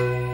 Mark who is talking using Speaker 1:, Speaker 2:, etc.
Speaker 1: you